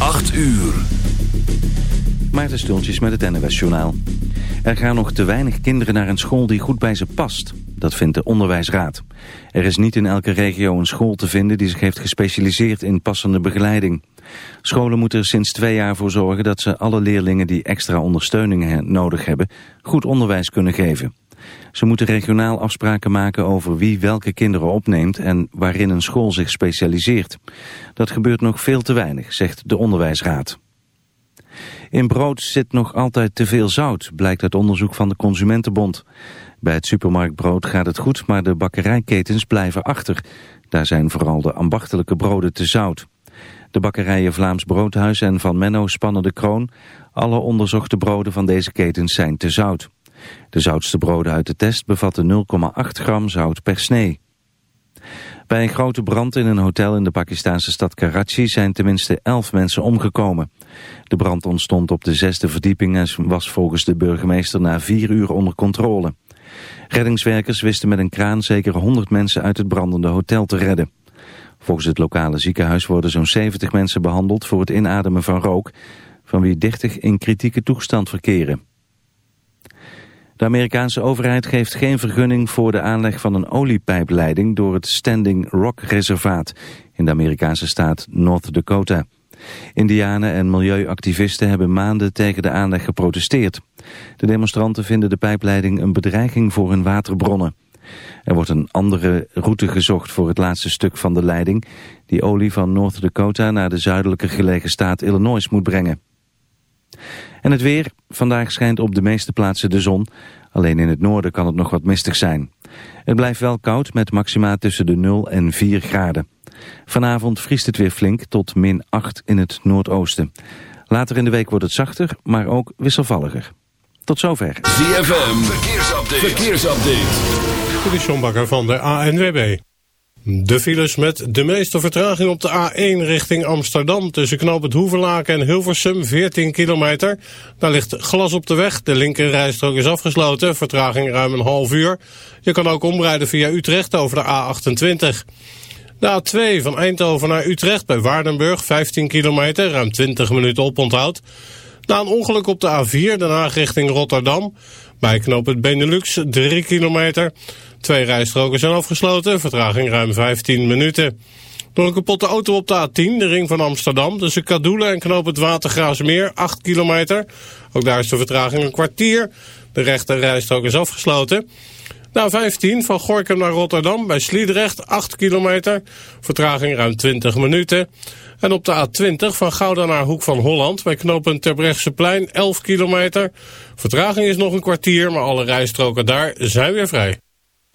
8 uur. Maarten Stultjes met het NWS Journaal. Er gaan nog te weinig kinderen naar een school die goed bij ze past. Dat vindt de onderwijsraad. Er is niet in elke regio een school te vinden die zich heeft gespecialiseerd in passende begeleiding. Scholen moeten er sinds twee jaar voor zorgen dat ze alle leerlingen die extra ondersteuning nodig hebben goed onderwijs kunnen geven. Ze moeten regionaal afspraken maken over wie welke kinderen opneemt en waarin een school zich specialiseert. Dat gebeurt nog veel te weinig, zegt de onderwijsraad. In brood zit nog altijd te veel zout, blijkt uit onderzoek van de Consumentenbond. Bij het supermarktbrood gaat het goed, maar de bakkerijketens blijven achter. Daar zijn vooral de ambachtelijke broden te zout. De bakkerijen Vlaams Broodhuis en Van Menno spannen de kroon. Alle onderzochte broden van deze ketens zijn te zout. De zoutste broden uit de test bevatten 0,8 gram zout per snee. Bij een grote brand in een hotel in de Pakistanse stad Karachi zijn tenminste 11 mensen omgekomen. De brand ontstond op de zesde verdieping en was volgens de burgemeester na vier uur onder controle. Reddingswerkers wisten met een kraan zeker 100 mensen uit het brandende hotel te redden. Volgens het lokale ziekenhuis worden zo'n 70 mensen behandeld voor het inademen van rook, van wie 30 in kritieke toestand verkeren. De Amerikaanse overheid geeft geen vergunning voor de aanleg van een oliepijpleiding door het Standing Rock Reservaat in de Amerikaanse staat North Dakota. Indianen en milieuactivisten hebben maanden tegen de aanleg geprotesteerd. De demonstranten vinden de pijpleiding een bedreiging voor hun waterbronnen. Er wordt een andere route gezocht voor het laatste stuk van de leiding... die olie van North Dakota naar de zuidelijker gelegen staat Illinois moet brengen. En het weer. Vandaag schijnt op de meeste plaatsen de zon. Alleen in het noorden kan het nog wat mistig zijn. Het blijft wel koud met maxima tussen de 0 en 4 graden. Vanavond vriest het weer flink tot min 8 in het noordoosten. Later in de week wordt het zachter, maar ook wisselvalliger. Tot zover. ZFM, verkeersupdate. verkeersupdate. De Sjombakker van de ANWB. De files met de meeste vertraging op de A1 richting Amsterdam... tussen Knoop het Hoevenlaken en Hilversum, 14 kilometer. Daar ligt glas op de weg, de linkerrijstrook is afgesloten... vertraging ruim een half uur. Je kan ook omrijden via Utrecht over de A28. De A2 van Eindhoven naar Utrecht bij Waardenburg, 15 kilometer... ruim 20 minuten oponthoud. Na een ongeluk op de A4, daarna richting Rotterdam... bij Knoop het Benelux, 3 kilometer... Twee rijstroken zijn afgesloten, vertraging ruim 15 minuten. Door een kapotte auto op de A10, de ring van Amsterdam, tussen Kadoelen en Knoop het Watergraasmeer, 8 kilometer. Ook daar is de vertraging een kwartier. De rechte rijstrook is afgesloten. Na 15 van Gorkum naar Rotterdam bij Sliedrecht 8 kilometer. Vertraging ruim 20 minuten. En op de A20 van Gouda naar Hoek van Holland bij knooppunt Terbrechtseplein 11 kilometer. Vertraging is nog een kwartier, maar alle rijstroken daar zijn weer vrij.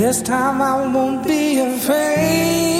This time I won't be afraid.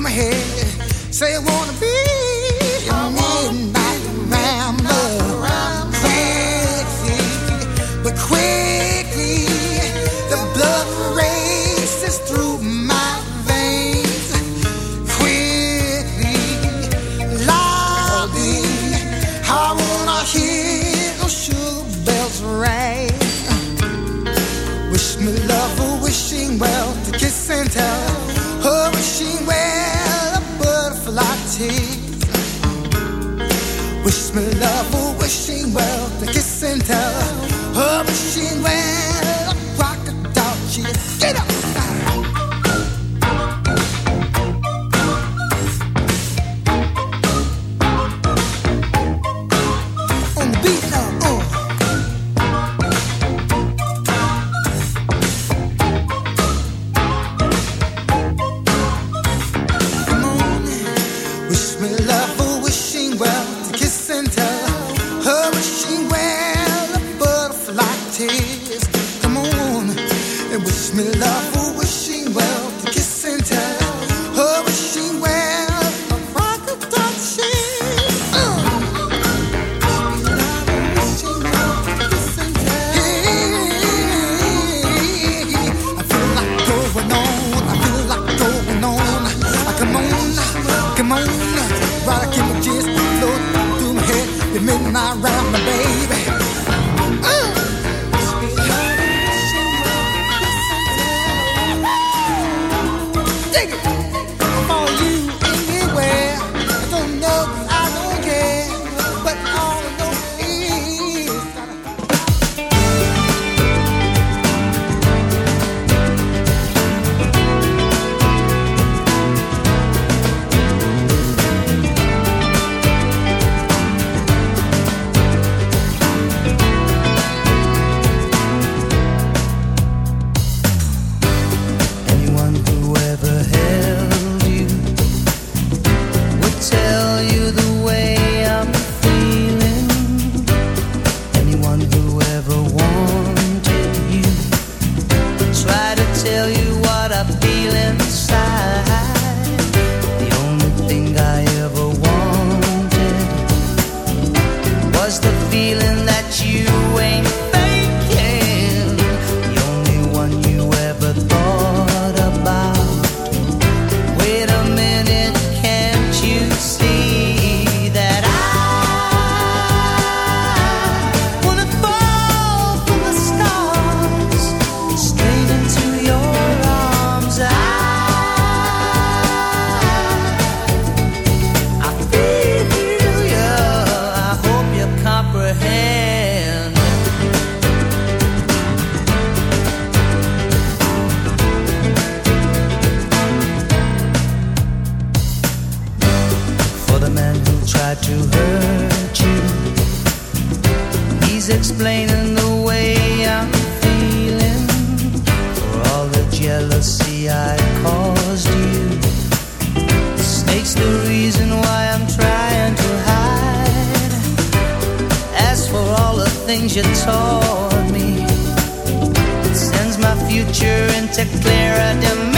My head. Say I wanna be taught me. It sends my future into clearer dimensions.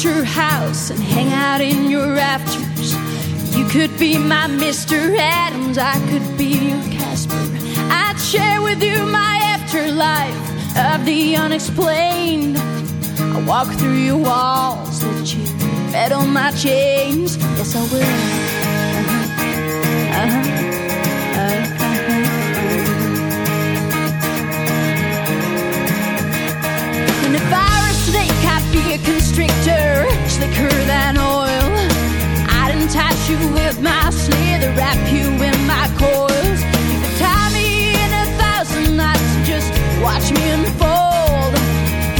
your house and hang out in your rafters. You could be my Mr. Adams, I could be your Casper. I'd share with you my afterlife of the unexplained. I walk through your walls, let you rattle my chains. Yes, I will. A constrictor, slicker than oil. I'd entice you with my slither, wrap you in my coils. You could tie me in a thousand knots, just watch me unfold.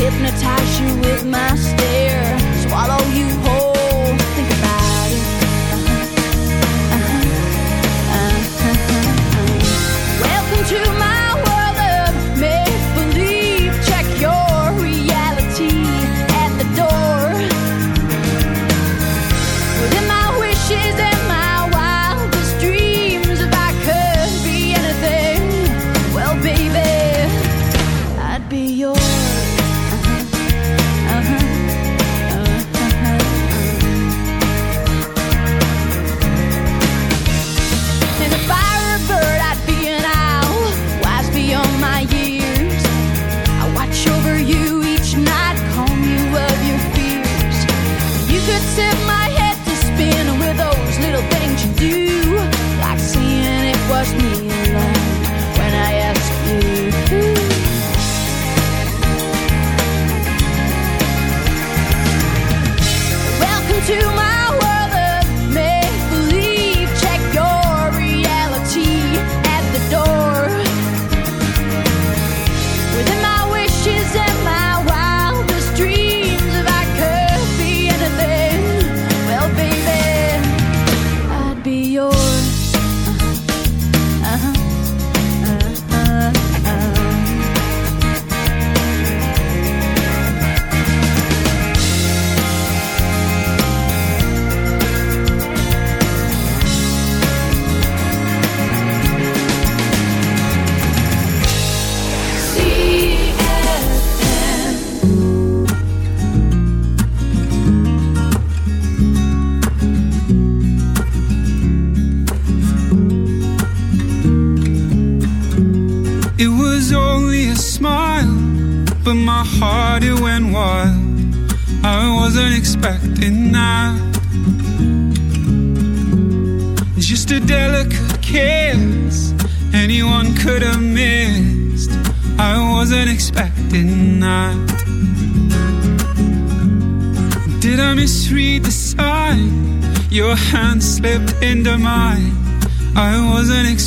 Hypnotize you with my stare, swallow you whole. Think about it. Uh-huh. Uh-huh. Welcome to my